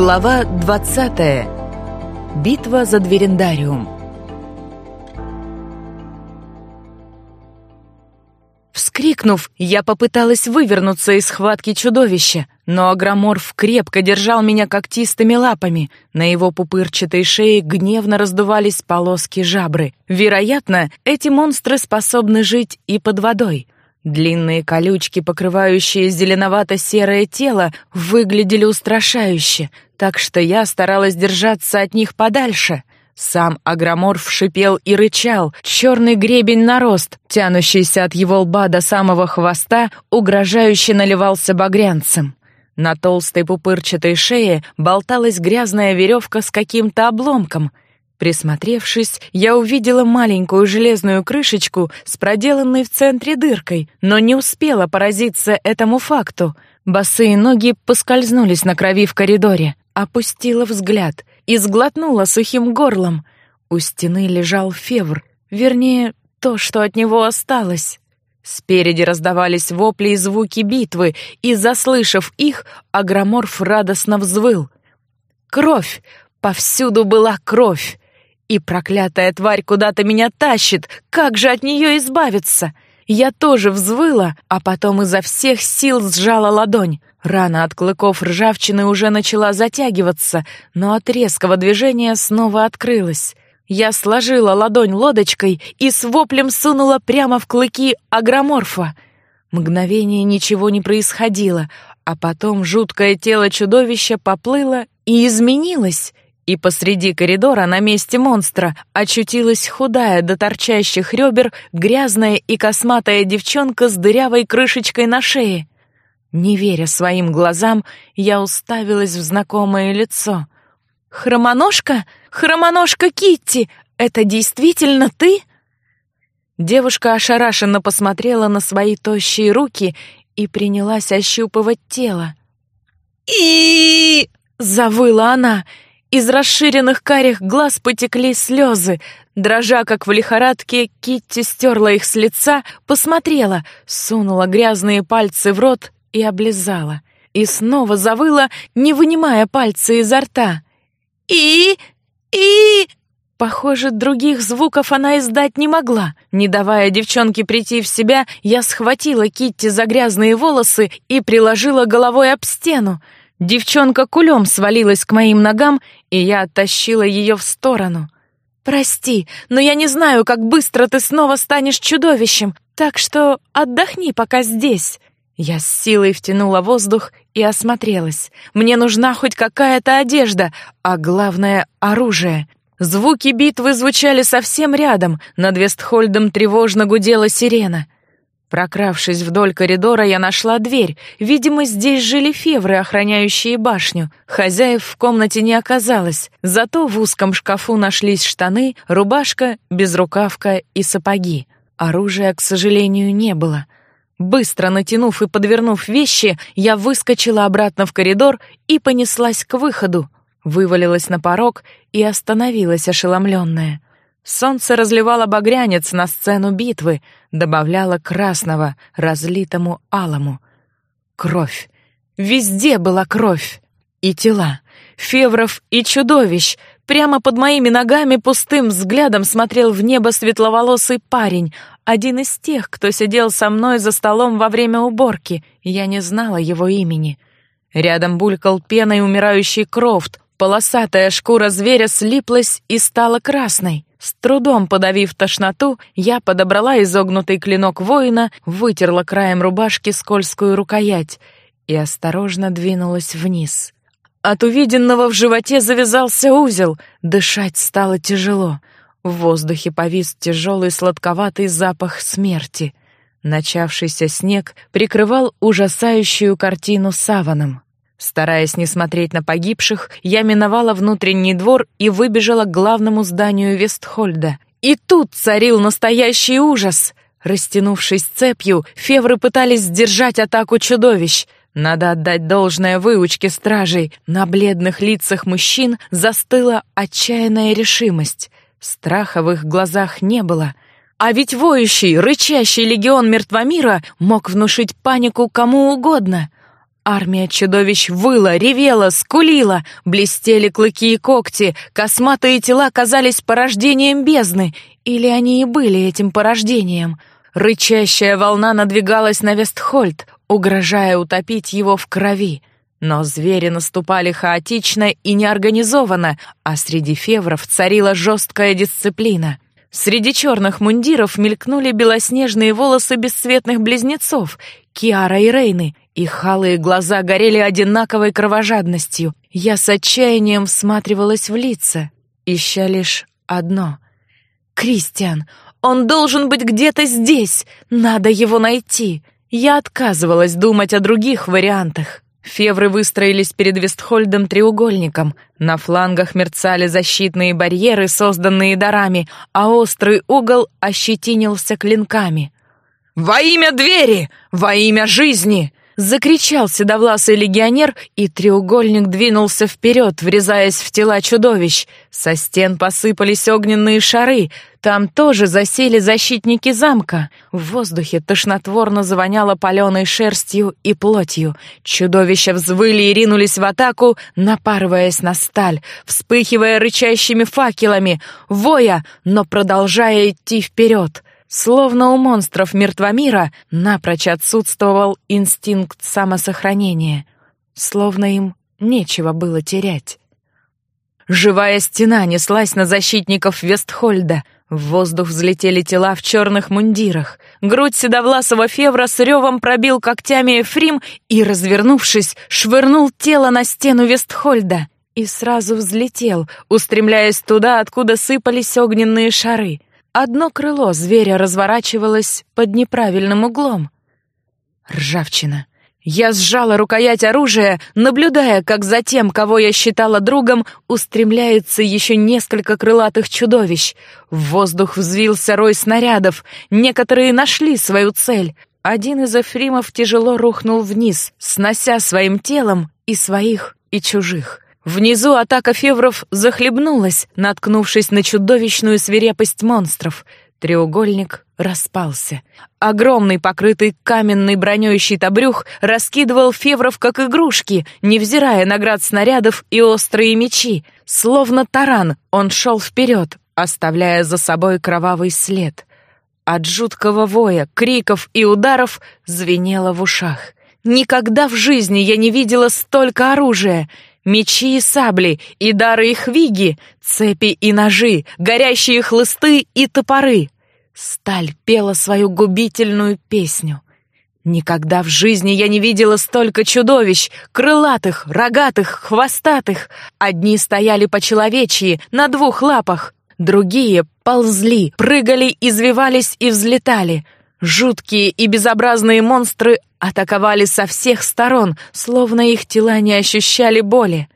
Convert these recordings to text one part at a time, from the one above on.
Глава 20. Битва за Дверендариум. Вскрикнув, я попыталась вывернуться из схватки чудовища, но агроморф крепко держал меня когтистыми лапами. На его пупырчатой шее гневно раздувались полоски жабры. Вероятно, эти монстры способны жить и под водой — Длинные колючки, покрывающие зеленовато-серое тело, выглядели устрашающе, так что я старалась держаться от них подальше. Сам агроморф шипел и рычал, черный гребень нарост, тянущийся от его лба до самого хвоста, угрожающе наливался багрянцем. На толстой пупырчатой шее болталась грязная веревка с каким-то обломком — Присмотревшись, я увидела маленькую железную крышечку с проделанной в центре дыркой, но не успела поразиться этому факту. Босые ноги поскользнулись на крови в коридоре. Опустила взгляд и сглотнула сухим горлом. У стены лежал февр, вернее, то, что от него осталось. Спереди раздавались вопли и звуки битвы, и, заслышав их, агроморф радостно взвыл. Кровь! Повсюду была кровь! И проклятая тварь куда-то меня тащит. Как же от нее избавиться? Я тоже взвыла, а потом изо всех сил сжала ладонь. Рана от клыков ржавчины уже начала затягиваться, но от резкого движения снова открылась. Я сложила ладонь лодочкой и с воплем сунула прямо в клыки агроморфа. Мгновение ничего не происходило, а потом жуткое тело чудовища поплыло и изменилось и посреди коридора на месте монстра очутилась худая до торчащих ребер грязная и косматая девчонка с дырявой крышечкой на шее. Не веря своим глазам, я уставилась в знакомое лицо. «Хромоножка? Хромоножка Китти! Это действительно ты?» Девушка ошарашенно посмотрела на свои тощие руки и принялась ощупывать тело. и завыла она — из расширенных карих глаз потекли слезы. Дрожа, как в лихорадке, Китти стерла их с лица, посмотрела, сунула грязные пальцы в рот и облизала. И снова завыла, не вынимая пальцы изо рта. «И... и...» Похоже, других звуков она издать не могла. Не давая девчонке прийти в себя, я схватила Китти за грязные волосы и приложила головой об стену. Девчонка кулем свалилась к моим ногам, и я оттащила ее в сторону. «Прости, но я не знаю, как быстро ты снова станешь чудовищем, так что отдохни пока здесь». Я с силой втянула воздух и осмотрелась. Мне нужна хоть какая-то одежда, а главное — оружие. Звуки битвы звучали совсем рядом, над Вестхольдом тревожно гудела сирена — Прокравшись вдоль коридора, я нашла дверь. Видимо, здесь жили февры, охраняющие башню. Хозяев в комнате не оказалось. Зато в узком шкафу нашлись штаны, рубашка, безрукавка и сапоги. Оружия, к сожалению, не было. Быстро натянув и подвернув вещи, я выскочила обратно в коридор и понеслась к выходу. Вывалилась на порог и остановилась ошеломленная. Солнце разливало багрянец на сцену битвы, добавляло красного, разлитому алому. Кровь. Везде была кровь. И тела. Февров и чудовищ. Прямо под моими ногами пустым взглядом смотрел в небо светловолосый парень, один из тех, кто сидел со мной за столом во время уборки. Я не знала его имени. Рядом булькал пеной умирающий Крофт. Полосатая шкура зверя слиплась и стала красной. С трудом подавив тошноту, я подобрала изогнутый клинок воина, вытерла краем рубашки скользкую рукоять и осторожно двинулась вниз. От увиденного в животе завязался узел, дышать стало тяжело. В воздухе повис тяжелый сладковатый запах смерти. Начавшийся снег прикрывал ужасающую картину саваном. Стараясь не смотреть на погибших, я миновала внутренний двор и выбежала к главному зданию Вестхольда. И тут царил настоящий ужас. Растянувшись цепью, февры пытались сдержать атаку чудовищ. Надо отдать должное выучке стражей. На бледных лицах мужчин застыла отчаянная решимость. Страха в их глазах не было. А ведь воющий, рычащий легион мертвомира мог внушить панику кому угодно — Армия чудовищ выла, ревела, скулила, блестели клыки и когти, косматые тела казались порождением бездны, или они и были этим порождением. Рычащая волна надвигалась на Вестхольд, угрожая утопить его в крови. Но звери наступали хаотично и неорганизованно, а среди февров царила жесткая дисциплина. Среди черных мундиров мелькнули белоснежные волосы бесцветных близнецов, Киара и Рейны, их халые глаза горели одинаковой кровожадностью. Я с отчаянием всматривалась в лица, ища лишь одно. «Кристиан! Он должен быть где-то здесь! Надо его найти!» Я отказывалась думать о других вариантах. Февры выстроились перед Вестхольдом треугольником. На флангах мерцали защитные барьеры, созданные дарами, а острый угол ощетинился клинками. «Во имя двери! Во имя жизни!» Закричал седовласый легионер, и треугольник двинулся вперед, врезаясь в тела чудовищ. Со стен посыпались огненные шары. Там тоже засели защитники замка. В воздухе тошнотворно завоняло паленой шерстью и плотью. Чудовища взвыли и ринулись в атаку, напарываясь на сталь, вспыхивая рычащими факелами, воя, но продолжая идти вперед. Словно у монстров мертвомира напрочь отсутствовал инстинкт самосохранения. Словно им нечего было терять. Живая стена неслась на защитников Вестхольда. В воздух взлетели тела в черных мундирах. Грудь седовласого Февра с ревом пробил когтями Эфрим и, развернувшись, швырнул тело на стену Вестхольда. И сразу взлетел, устремляясь туда, откуда сыпались огненные шары — Одно крыло зверя разворачивалось под неправильным углом. Ржавчина. Я сжала рукоять оружия, наблюдая, как за тем, кого я считала другом, устремляется еще несколько крылатых чудовищ. В воздух взвился рой снарядов. Некоторые нашли свою цель. Один из эфримов тяжело рухнул вниз, снося своим телом и своих, и чужих. Внизу атака февров захлебнулась, наткнувшись на чудовищную свирепость монстров. Треугольник распался. Огромный, покрытый каменной броней щитобрюх раскидывал февров как игрушки, невзирая на град снарядов и острые мечи. Словно таран, он шел вперед, оставляя за собой кровавый след. От жуткого воя, криков и ударов звенело в ушах. Никогда в жизни я не видела столько оружия — Мечи и сабли, и дары и хвиги, цепи и ножи, горящие хлысты и топоры. Сталь пела свою губительную песню. Никогда в жизни я не видела столько чудовищ, крылатых, рогатых, хвостатых. Одни стояли по-человечьи, на двух лапах, другие ползли, прыгали, извивались и взлетали — Жуткие и безобразные монстры атаковали со всех сторон, словно их тела не ощущали боли.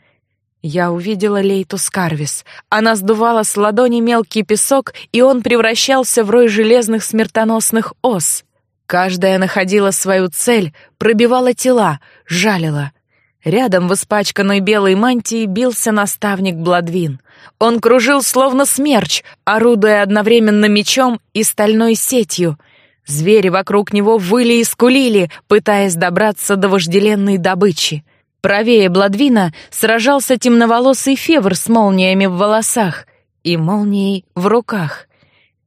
Я увидела Лейту Скарвис. Она сдувала с ладони мелкий песок, и он превращался в рой железных смертоносных ос. Каждая находила свою цель, пробивала тела, жалила. Рядом в испачканной белой мантии бился наставник Бладвин. Он кружил словно смерч, орудуя одновременно мечом и стальной сетью — Звери вокруг него выли и скулили, пытаясь добраться до вожделенной добычи. Правее Бладвина сражался темноволосый февр с молниями в волосах и молнией в руках.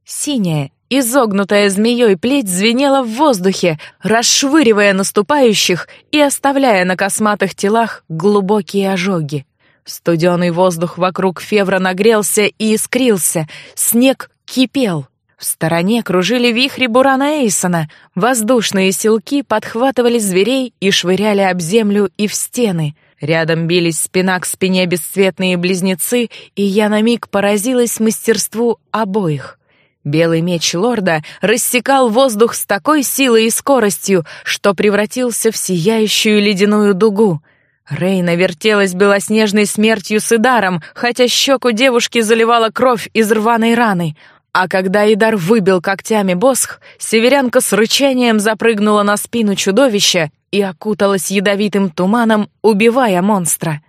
Синяя, изогнутая змеей плеть звенела в воздухе, расшвыривая наступающих и оставляя на косматых телах глубокие ожоги. Студеный воздух вокруг февра нагрелся и искрился, снег кипел — в стороне кружили вихри Бурана Эйсона, воздушные селки подхватывали зверей и швыряли об землю и в стены. Рядом бились спина к спине бесцветные близнецы, и я на миг поразилась мастерству обоих. Белый меч лорда рассекал воздух с такой силой и скоростью, что превратился в сияющую ледяную дугу. Рейна вертелась белоснежной смертью с Идаром, хотя щеку девушки заливала кровь из рваной раны — а когда Идар выбил когтями босх, северянка с рычанием запрыгнула на спину чудовища и окуталась ядовитым туманом, убивая монстра.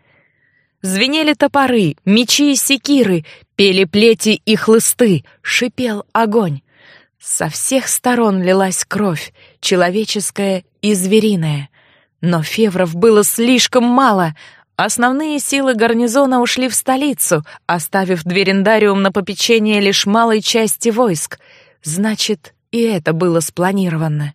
Звенели топоры, мечи и секиры, пели плети и хлысты, шипел огонь. Со всех сторон лилась кровь, человеческая и звериная. Но февров было слишком мало. Основные силы гарнизона ушли в столицу, оставив Дверендариум на попечение лишь малой части войск. Значит, и это было спланировано.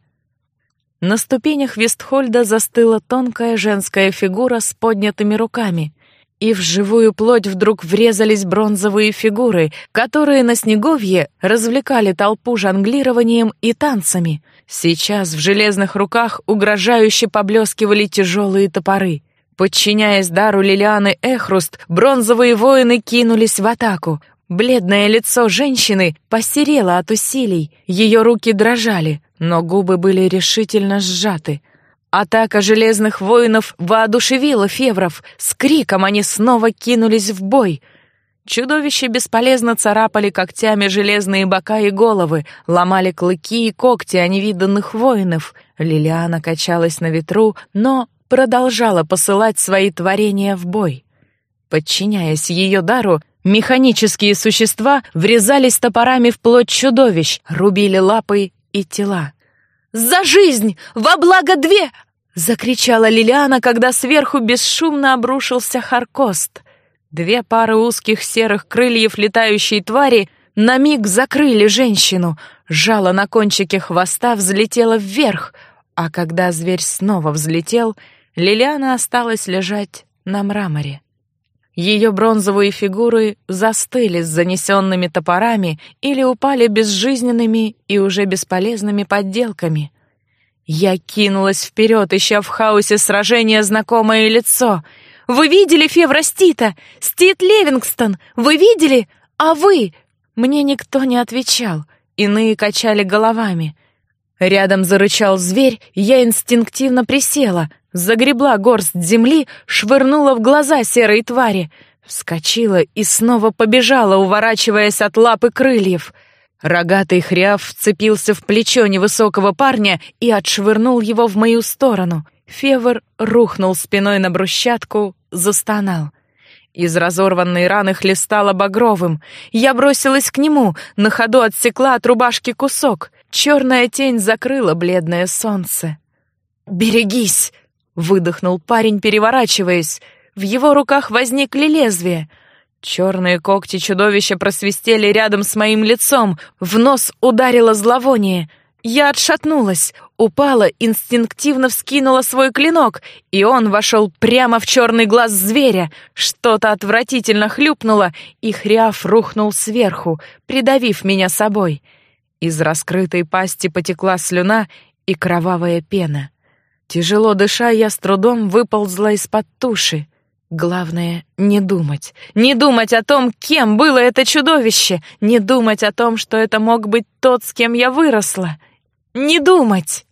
На ступенях Вестхольда застыла тонкая женская фигура с поднятыми руками, и в живую плоть вдруг врезались бронзовые фигуры, которые на Снеговье развлекали толпу жонглированием и танцами. Сейчас в железных руках угрожающе поблескивали тяжелые топоры. Подчиняясь дару Лилианы Эхруст, бронзовые воины кинулись в атаку. Бледное лицо женщины посерело от усилий, ее руки дрожали, но губы были решительно сжаты. Атака железных воинов воодушевила февров, с криком они снова кинулись в бой. Чудовища бесполезно царапали когтями железные бока и головы, ломали клыки и когти о невиданных воинов. Лилиана качалась на ветру, но продолжала посылать свои творения в бой. Подчиняясь ее дару, механические существа врезались топорами в плоть чудовищ, рубили лапы и тела. «За жизнь! Во благо две!» — закричала Лилиана, когда сверху бесшумно обрушился Харкост. Две пары узких серых крыльев летающей твари на миг закрыли женщину. Жало на кончике хвоста взлетело вверх, а когда зверь снова взлетел, Лилиана осталась лежать на мраморе. Ее бронзовые фигуры застыли с занесенными топорами или упали безжизненными и уже бесполезными подделками. Я кинулась вперед, ища в хаосе сражения знакомое лицо. «Вы видели Февра Стита? Стит Левингстон? Вы видели? А вы?» Мне никто не отвечал. Иные качали головами. Рядом зарычал зверь, я инстинктивно присела — загребла горсть земли, швырнула в глаза серой твари, вскочила и снова побежала, уворачиваясь от лапы крыльев. Рогатый хряв вцепился в плечо невысокого парня и отшвырнул его в мою сторону. Февр рухнул спиной на брусчатку, застонал. Из разорванной раны хлестала багровым. Я бросилась к нему, на ходу отсекла от рубашки кусок. Черная тень закрыла бледное солнце. «Берегись!» Выдохнул парень, переворачиваясь. В его руках возникли лезвия. Черные когти чудовища просвистели рядом с моим лицом. В нос ударило зловоние. Я отшатнулась, упала, инстинктивно вскинула свой клинок, и он вошел прямо в черный глаз зверя. Что-то отвратительно хлюпнуло, и хряв рухнул сверху, придавив меня собой. Из раскрытой пасти потекла слюна и кровавая пена. Тяжело дыша, я с трудом выползла из-под туши. Главное — не думать. Не думать о том, кем было это чудовище. Не думать о том, что это мог быть тот, с кем я выросла. Не думать!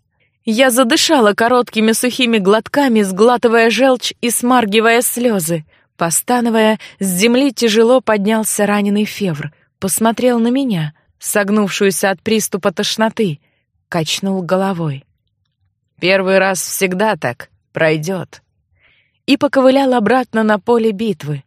Я задышала короткими сухими глотками, сглатывая желчь и смаргивая слезы. Постановая, с земли тяжело поднялся раненый февр. Посмотрел на меня, согнувшуюся от приступа тошноты. Качнул головой. Первый раз всегда так, пройдет. И поковылял обратно на поле битвы.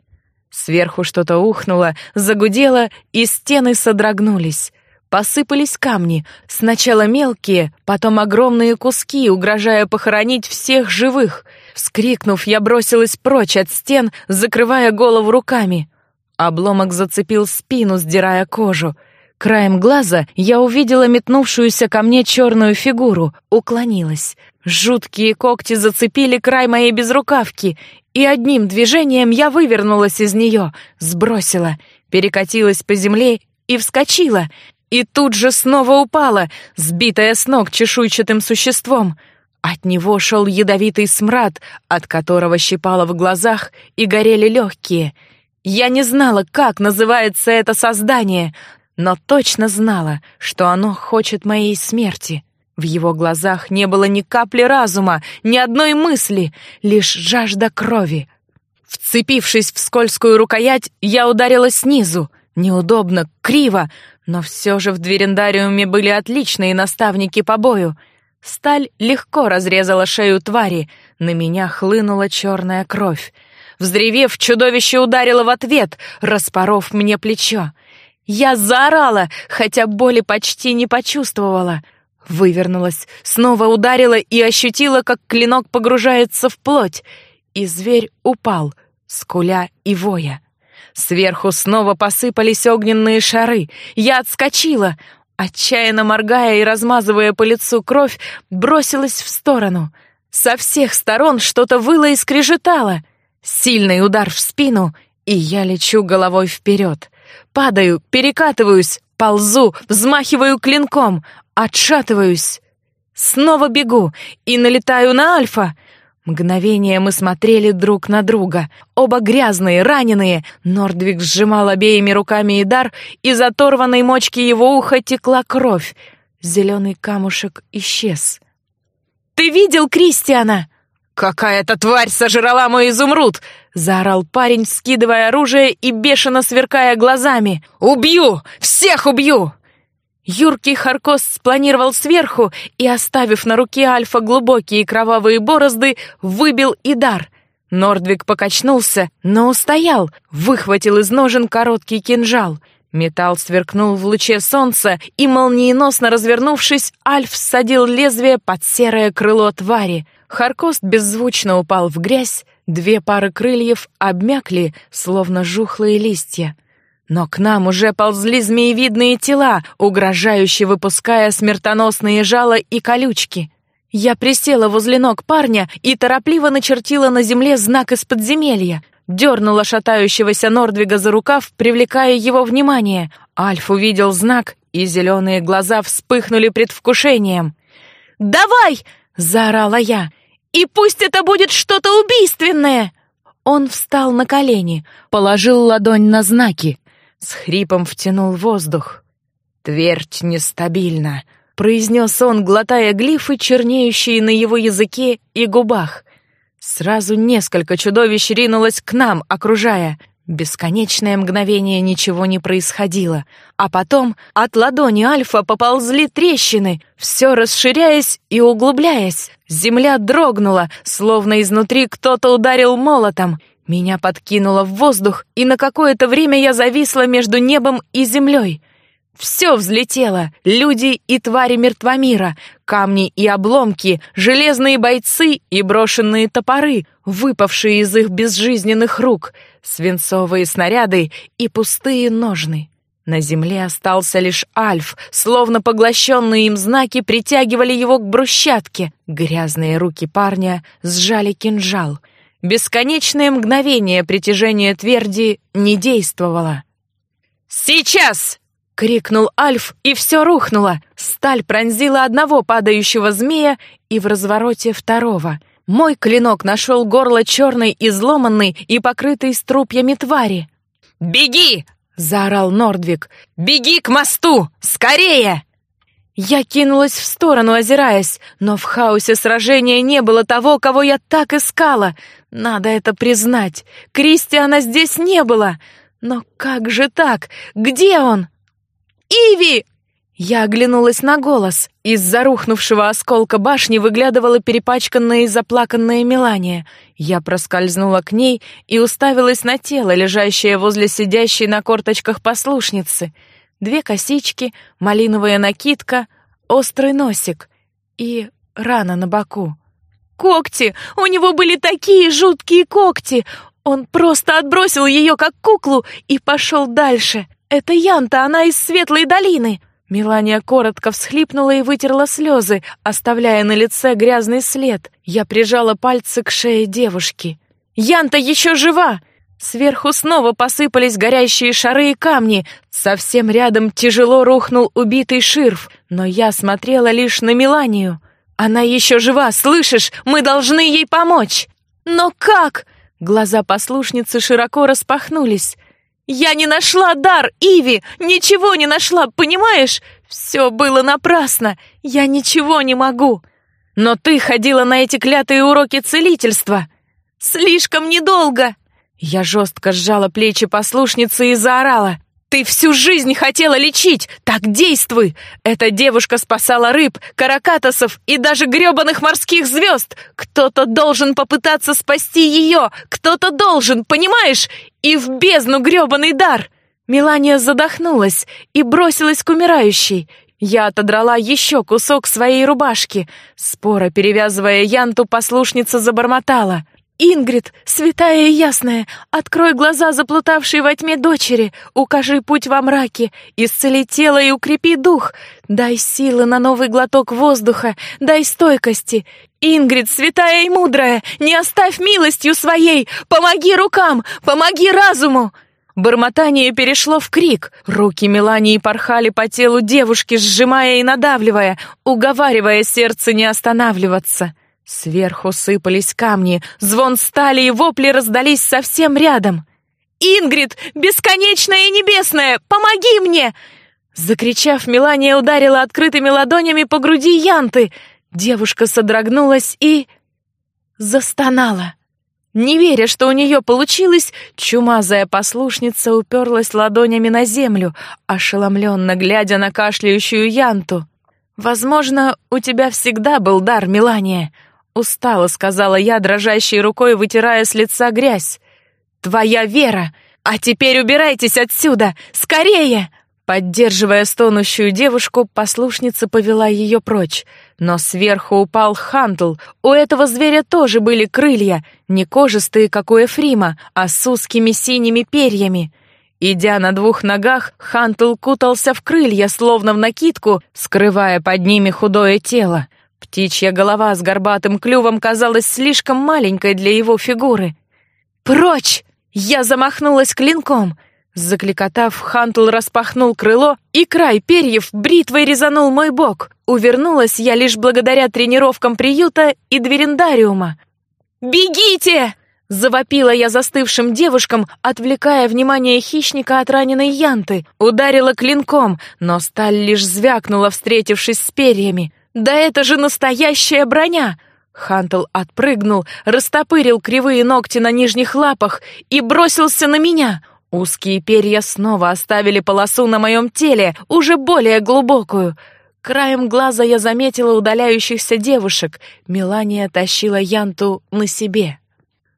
Сверху что-то ухнуло, загудело, и стены содрогнулись. Посыпались камни, сначала мелкие, потом огромные куски, угрожая похоронить всех живых. Вскрикнув, я бросилась прочь от стен, закрывая голову руками. Обломок зацепил спину, сдирая кожу. Краем глаза я увидела метнувшуюся ко мне черную фигуру, уклонилась. Жуткие когти зацепили край моей безрукавки, и одним движением я вывернулась из нее, сбросила, перекатилась по земле и вскочила, и тут же снова упала, сбитая с ног чешуйчатым существом. От него шел ядовитый смрад, от которого щипало в глазах и горели легкие. Я не знала, как называется это создание — но точно знала, что оно хочет моей смерти. В его глазах не было ни капли разума, ни одной мысли, лишь жажда крови. Вцепившись в скользкую рукоять, я ударила снизу. Неудобно, криво, но все же в дверендариуме были отличные наставники по бою. Сталь легко разрезала шею твари, на меня хлынула черная кровь. Взревев, чудовище ударило в ответ, распоров мне плечо. Я заорала, хотя боли почти не почувствовала. Вывернулась, снова ударила и ощутила, как клинок погружается в плоть. И зверь упал, скуля и воя. Сверху снова посыпались огненные шары. Я отскочила. Отчаянно моргая и размазывая по лицу кровь, бросилась в сторону. Со всех сторон что-то выло и скрежетало. Сильный удар в спину, и я лечу головой вперед. Падаю, перекатываюсь, ползу, взмахиваю клинком, отшатываюсь. Снова бегу и налетаю на Альфа. Мгновение мы смотрели друг на друга. Оба грязные, раненые. Нордвик сжимал обеими руками Идар, из оторванной мочки его уха текла кровь. Зеленый камушек исчез. «Ты видел Кристиана?» «Какая-то тварь сожрала мой изумруд!» — заорал парень, скидывая оружие и бешено сверкая глазами. «Убью! Всех убью!» Юркий Харкос спланировал сверху и, оставив на руке Альфа глубокие кровавые борозды, выбил Идар. Нордвик покачнулся, но устоял, выхватил из ножен короткий кинжал. Металл сверкнул в луче солнца, и, молниеносно развернувшись, Альф всадил лезвие под серое крыло твари. Харкост беззвучно упал в грязь, две пары крыльев обмякли, словно жухлые листья. Но к нам уже ползли змеевидные тела, угрожающе выпуская смертоносные жало и колючки. Я присела возле ног парня и торопливо начертила на земле знак из подземелья. Дернула шатающегося Нордвига за рукав, привлекая его внимание. Альф увидел знак, и зеленые глаза вспыхнули предвкушением. «Давай!» — заорала я. «И пусть это будет что-то убийственное!» Он встал на колени, положил ладонь на знаки, с хрипом втянул воздух. «Твердь нестабильна», — произнес он, глотая глифы, чернеющие на его языке и губах. Сразу несколько чудовищ ринулось к нам, окружая. Бесконечное мгновение ничего не происходило. А потом от ладони Альфа поползли трещины, все расширяясь и углубляясь. Земля дрогнула, словно изнутри кто-то ударил молотом. Меня подкинуло в воздух, и на какое-то время я зависла между небом и землей. Все взлетело — люди и твари мертвомира, камни и обломки, железные бойцы и брошенные топоры, выпавшие из их безжизненных рук, свинцовые снаряды и пустые ножны. На земле остался лишь Альф, словно поглощенные им знаки притягивали его к брусчатке. Грязные руки парня сжали кинжал — Бесконечное мгновение притяжения тверди не действовало. «Сейчас!» — крикнул Альф, и все рухнуло. Сталь пронзила одного падающего змея и в развороте второго. Мой клинок нашел горло черной, изломанной и покрытой струпьями твари. «Беги!» — заорал Нордвик. «Беги к мосту! Скорее!» Я кинулась в сторону, озираясь, но в хаосе сражения не было того, кого я так искала. Надо это признать. Кристиана здесь не было. Но как же так? Где он? Иви! Я оглянулась на голос. Из-за рухнувшего осколка башни выглядывала перепачканная и заплаканная Мелания. Я проскользнула к ней и уставилась на тело, лежащее возле сидящей на корточках послушницы — две косички, малиновая накидка, острый носик и рана на боку. Когти! У него были такие жуткие когти! Он просто отбросил ее как куклу и пошел дальше. Это Янта, она из Светлой долины. Мелания коротко всхлипнула и вытерла слезы, оставляя на лице грязный след. Я прижала пальцы к шее девушки. «Янта еще жива!» Сверху снова посыпались горящие шары и камни. Совсем рядом тяжело рухнул убитый ширф, но я смотрела лишь на Миланию. Она еще жива, слышишь? Мы должны ей помочь. Но как? Глаза послушницы широко распахнулись. Я не нашла дар, Иви, ничего не нашла, понимаешь? Все было напрасно. Я ничего не могу. Но ты ходила на эти клятые уроки целительства. Слишком недолго. Я жестко сжала плечи послушницы и заорала. «Ты всю жизнь хотела лечить! Так действуй! Эта девушка спасала рыб, каракатосов и даже гребаных морских звезд! Кто-то должен попытаться спасти ее! Кто-то должен, понимаешь? И в бездну гребаный дар!» Мелания задохнулась и бросилась к умирающей. Я отодрала еще кусок своей рубашки. Спора, перевязывая янту, послушница забормотала. «Ингрид, святая и ясная, открой глаза заплутавшей во тьме дочери, укажи путь во мраке, исцели тело и укрепи дух, дай силы на новый глоток воздуха, дай стойкости. Ингрид, святая и мудрая, не оставь милостью своей, помоги рукам, помоги разуму!» Бормотание перешло в крик. Руки Мелании порхали по телу девушки, сжимая и надавливая, уговаривая сердце не останавливаться. Сверху сыпались камни, звон стали и вопли раздались совсем рядом. «Ингрид, бесконечная и небесная, помоги мне!» Закричав, Мелания ударила открытыми ладонями по груди Янты. Девушка содрогнулась и... застонала. Не веря, что у нее получилось, чумазая послушница уперлась ладонями на землю, ошеломленно глядя на кашляющую Янту. «Возможно, у тебя всегда был дар, Мелания», Устало сказала я, дрожащей рукой вытирая с лица грязь. Твоя вера! А теперь убирайтесь отсюда! Скорее! Поддерживая стонущую девушку, послушница повела ее прочь. Но сверху упал Хантл. У этого зверя тоже были крылья, не кожистые, как у Эфрима, а с узкими синими перьями. Идя на двух ногах, Хантл кутался в крылья, словно в накидку, скрывая под ними худое тело. Птичья голова с горбатым клювом казалась слишком маленькой для его фигуры. «Прочь!» Я замахнулась клинком. Закликотав, Хантл распахнул крыло, и край перьев бритвой резанул мой бок. Увернулась я лишь благодаря тренировкам приюта и дверендариума. «Бегите!» — завопила я застывшим девушкам, отвлекая внимание хищника от раненой янты. Ударила клинком, но сталь лишь звякнула, встретившись с перьями. «Да это же настоящая броня!» Хантл отпрыгнул, растопырил кривые ногти на нижних лапах и бросился на меня. Узкие перья снова оставили полосу на моем теле, уже более глубокую. Краем глаза я заметила удаляющихся девушек. Мелания тащила Янту на себе.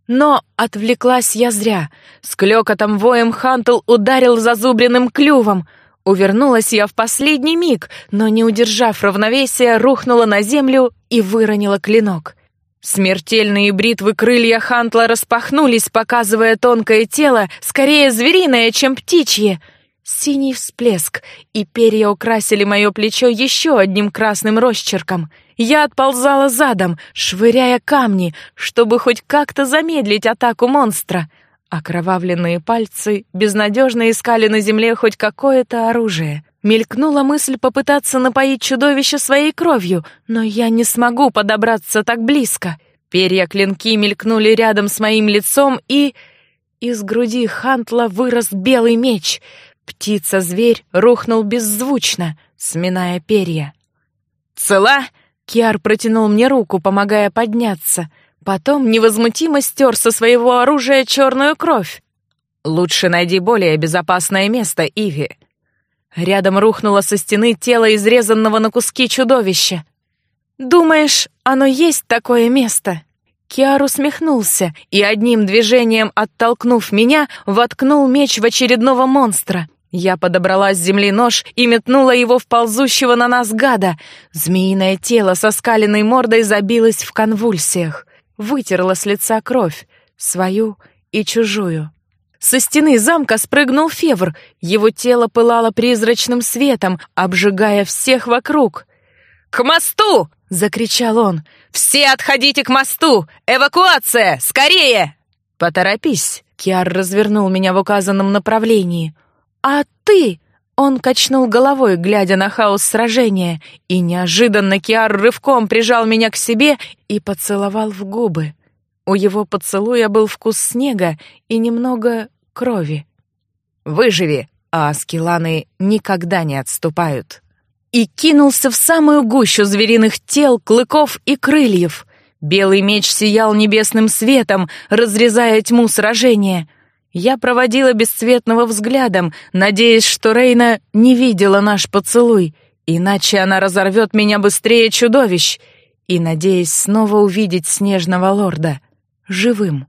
Но отвлеклась я зря. С клёкотом воем Хантл ударил зазубренным клювом. Увернулась я в последний миг, но, не удержав равновесия, рухнула на землю и выронила клинок. Смертельные бритвы крылья Хантла распахнулись, показывая тонкое тело, скорее звериное, чем птичье. Синий всплеск, и перья украсили мое плечо еще одним красным росчерком. Я отползала задом, швыряя камни, чтобы хоть как-то замедлить атаку монстра — Окровавленные пальцы безнадежно искали на земле хоть какое-то оружие. Мелькнула мысль попытаться напоить чудовище своей кровью, но я не смогу подобраться так близко. Перья-клинки мелькнули рядом с моим лицом, и... Из груди Хантла вырос белый меч. Птица-зверь рухнул беззвучно, сминая перья. «Цела?» — Киар протянул мне руку, помогая подняться — Потом невозмутимо стер со своего оружия черную кровь. «Лучше найди более безопасное место, Иви». Рядом рухнуло со стены тело изрезанного на куски чудовища. «Думаешь, оно есть такое место?» Киар усмехнулся и одним движением, оттолкнув меня, воткнул меч в очередного монстра. Я подобрала с земли нож и метнула его в ползущего на нас гада. Змеиное тело со скаленной мордой забилось в конвульсиях вытерла с лица кровь, свою и чужую. Со стены замка спрыгнул Февр, его тело пылало призрачным светом, обжигая всех вокруг. «К мосту!» — закричал он. «Все отходите к мосту! Эвакуация! Скорее!» «Поторопись!» — Киар развернул меня в указанном направлении. «А ты?» Он качнул головой, глядя на хаос сражения, и неожиданно Киар рывком прижал меня к себе и поцеловал в губы. У его поцелуя был вкус снега и немного крови. «Выживи!» а аскеланы никогда не отступают. И кинулся в самую гущу звериных тел, клыков и крыльев. Белый меч сиял небесным светом, разрезая тьму сражения — я проводила бесцветного взглядом, надеясь, что Рейна не видела наш поцелуй, иначе она разорвет меня быстрее чудовищ, и надеясь снова увидеть снежного лорда живым.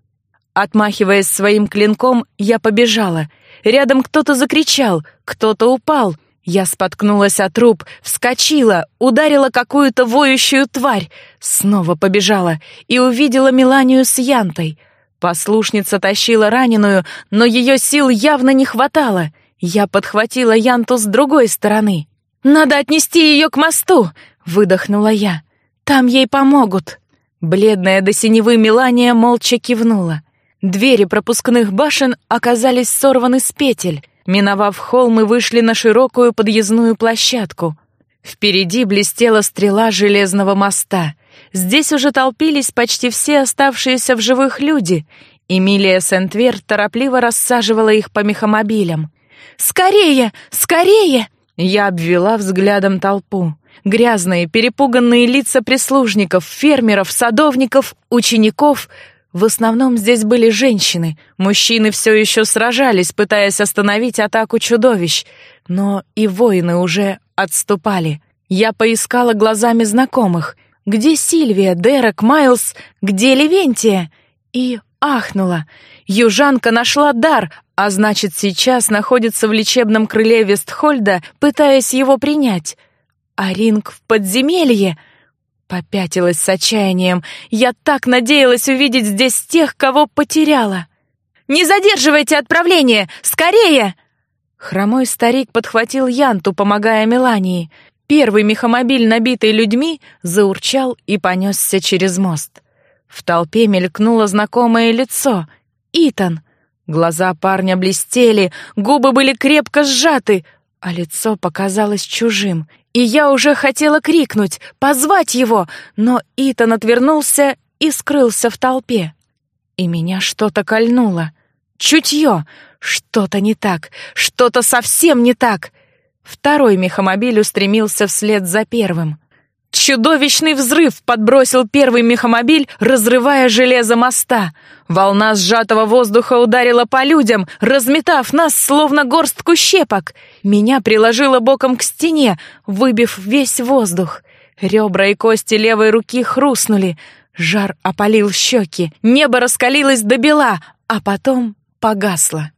Отмахиваясь своим клинком, я побежала. Рядом кто-то закричал, кто-то упал. Я споткнулась о труп, вскочила, ударила какую-то воющую тварь, снова побежала и увидела Меланию с Янтой. Послушница тащила раненую, но ее сил явно не хватало. Я подхватила Янту с другой стороны. «Надо отнести ее к мосту!» — выдохнула я. «Там ей помогут!» Бледная до синевы Мелания молча кивнула. Двери пропускных башен оказались сорваны с петель. Миновав холм, мы вышли на широкую подъездную площадку. Впереди блестела стрела железного моста. Здесь уже толпились почти все оставшиеся в живых люди. Эмилия Сентвер торопливо рассаживала их по мехомобилям. «Скорее! Скорее!» Я обвела взглядом толпу. Грязные, перепуганные лица прислужников, фермеров, садовников, учеников — в основном здесь были женщины. Мужчины все еще сражались, пытаясь остановить атаку чудовищ. Но и воины уже отступали. Я поискала глазами знакомых. Где Сильвия, Дерек, Майлз? Где Левентия? И ахнула. Южанка нашла дар, а значит, сейчас находится в лечебном крыле Вестхольда, пытаясь его принять. А ринг в подземелье — Попятилась с отчаянием. Я так надеялась увидеть здесь тех, кого потеряла. «Не задерживайте отправление! Скорее!» Хромой старик подхватил Янту, помогая Мелании. Первый мехомобиль, набитый людьми, заурчал и понесся через мост. В толпе мелькнуло знакомое лицо. Итан. Глаза парня блестели, губы были крепко сжаты, а лицо показалось чужим, и я уже хотела крикнуть, позвать его, но Итан отвернулся и скрылся в толпе. И меня что-то кольнуло. Чутье! Что-то не так, что-то совсем не так. Второй мехомобиль устремился вслед за первым. Чудовищный взрыв подбросил первый мехомобиль, разрывая железо моста. Волна сжатого воздуха ударила по людям, разметав нас, словно горстку щепок. Меня приложило боком к стене, выбив весь воздух. Ребра и кости левой руки хрустнули. Жар опалил щеки, небо раскалилось до бела, а потом погасло.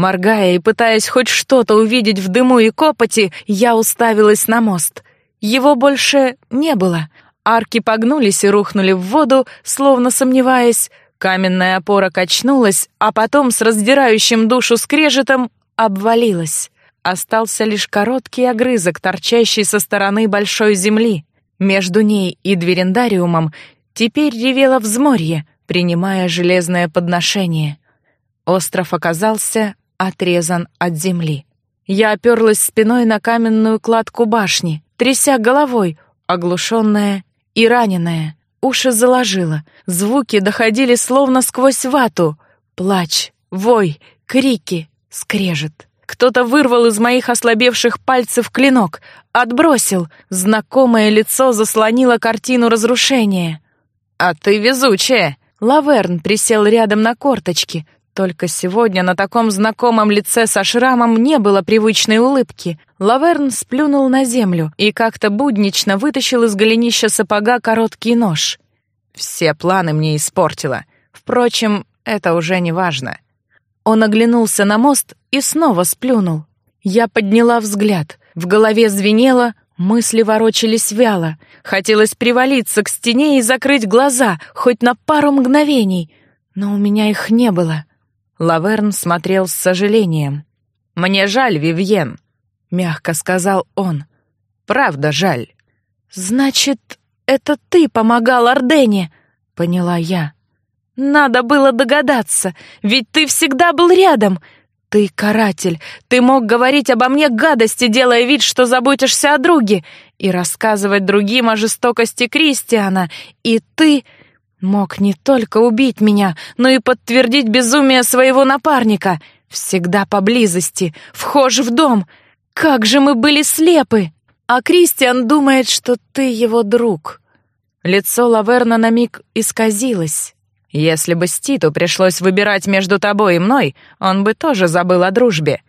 Моргая и пытаясь хоть что-то увидеть в дыму и копоти, я уставилась на мост — его больше не было. Арки погнулись и рухнули в воду, словно сомневаясь. Каменная опора качнулась, а потом с раздирающим душу скрежетом обвалилась. Остался лишь короткий огрызок, торчащий со стороны большой земли. Между ней и дверендариумом теперь ревело взморье, принимая железное подношение. Остров оказался отрезан от земли. Я оперлась спиной на каменную кладку башни тряся головой, оглушенная и раненая. Уши заложила, звуки доходили словно сквозь вату. Плач, вой, крики, скрежет. Кто-то вырвал из моих ослабевших пальцев клинок, отбросил. Знакомое лицо заслонило картину разрушения. «А ты везучая!» Лаверн присел рядом на корточки. Только сегодня на таком знакомом лице со шрамом не было привычной улыбки. Лаверн сплюнул на землю и как-то буднично вытащил из голенища сапога короткий нож. Все планы мне испортила. Впрочем, это уже не важно. Он оглянулся на мост и снова сплюнул. Я подняла взгляд. В голове звенело, мысли ворочались вяло. Хотелось привалиться к стене и закрыть глаза, хоть на пару мгновений, но у меня их не было. Лаверн смотрел с сожалением. «Мне жаль, Вивьен», — мягко сказал он. «Правда жаль». «Значит, это ты помогал Ордене?» — поняла я. «Надо было догадаться, ведь ты всегда был рядом. Ты каратель, ты мог говорить обо мне гадости, делая вид, что заботишься о друге, и рассказывать другим о жестокости Кристиана, и ты...» Мог не только убить меня, но и подтвердить безумие своего напарника. Всегда поблизости, вхож в дом. Как же мы были слепы! А Кристиан думает, что ты его друг. Лицо Лаверна на миг исказилось. Если бы Ститу пришлось выбирать между тобой и мной, он бы тоже забыл о дружбе.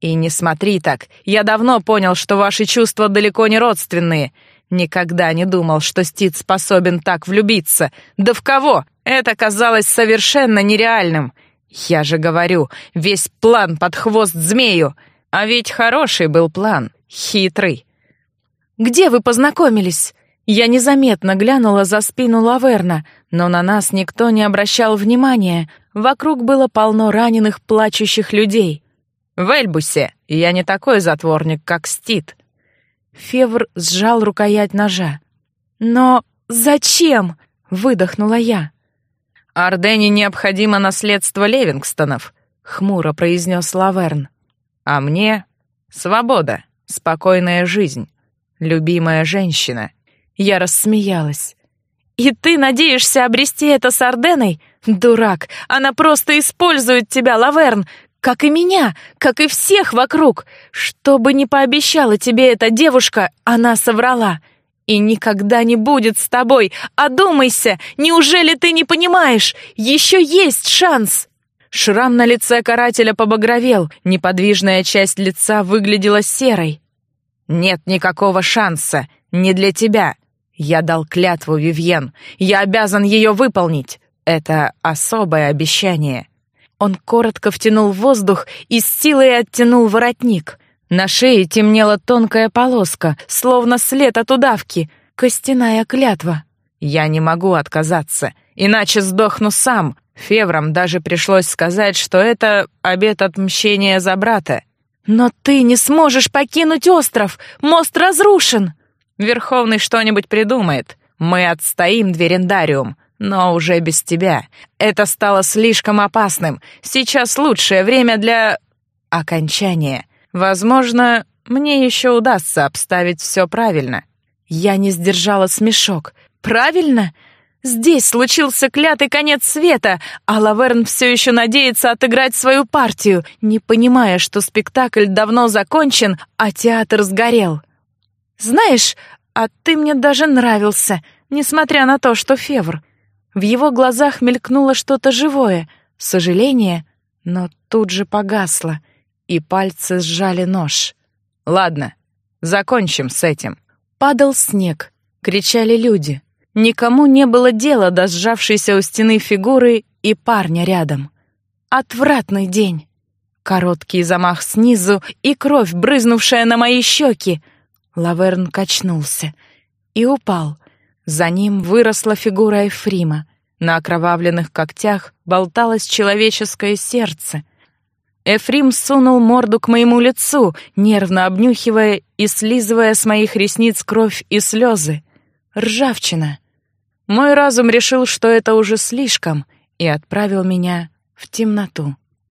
И не смотри так, я давно понял, что ваши чувства далеко не родственные. Никогда не думал, что Стит способен так влюбиться. Да в кого? Это казалось совершенно нереальным. Я же говорю, весь план под хвост змею. А ведь хороший был план. Хитрый. «Где вы познакомились?» Я незаметно глянула за спину Лаверна, но на нас никто не обращал внимания. Вокруг было полно раненых, плачущих людей. «В Эльбусе я не такой затворник, как Стит». Февр сжал рукоять ножа. «Но зачем?» — выдохнула я. «Ардене необходимо наследство Левингстонов», — хмуро произнес Лаверн. «А мне — свобода, спокойная жизнь, любимая женщина». Я рассмеялась. «И ты надеешься обрести это с Арденой? Дурак, она просто использует тебя, Лаверн, как и меня, как и всех вокруг. Что бы ни пообещала тебе эта девушка, она соврала. И никогда не будет с тобой. Одумайся, неужели ты не понимаешь? Еще есть шанс!» Шрам на лице карателя побагровел, неподвижная часть лица выглядела серой. «Нет никакого шанса, не для тебя. Я дал клятву, Вивьен. Я обязан ее выполнить. Это особое обещание». Он коротко втянул воздух и с силой оттянул воротник. На шее темнела тонкая полоска, словно след от удавки, костяная клятва. «Я не могу отказаться, иначе сдохну сам». Феврам даже пришлось сказать, что это обет отмщения за брата. «Но ты не сможешь покинуть остров! Мост разрушен!» Верховный что-нибудь придумает. Мы отстоим Дверендариум, но уже без тебя. Это стало слишком опасным. Сейчас лучшее время для... окончания. Возможно, мне еще удастся обставить все правильно. Я не сдержала смешок. Правильно? Здесь случился клятый конец света, а Лаверн все еще надеется отыграть свою партию, не понимая, что спектакль давно закончен, а театр сгорел. Знаешь, а ты мне даже нравился, несмотря на то, что Февр. В его глазах мелькнуло что-то живое, сожаление, но тут же погасло, и пальцы сжали нож. Ладно, закончим с этим. Падал снег, кричали люди. Никому не было дела до сжавшейся у стены фигуры и парня рядом. Отвратный день. Короткий замах снизу и кровь, брызнувшая на мои щеки — Лаверн качнулся и упал. За ним выросла фигура Эфрима. На окровавленных когтях болталось человеческое сердце. Эфрим сунул морду к моему лицу, нервно обнюхивая и слизывая с моих ресниц кровь и слезы. Ржавчина. Мой разум решил, что это уже слишком, и отправил меня в темноту.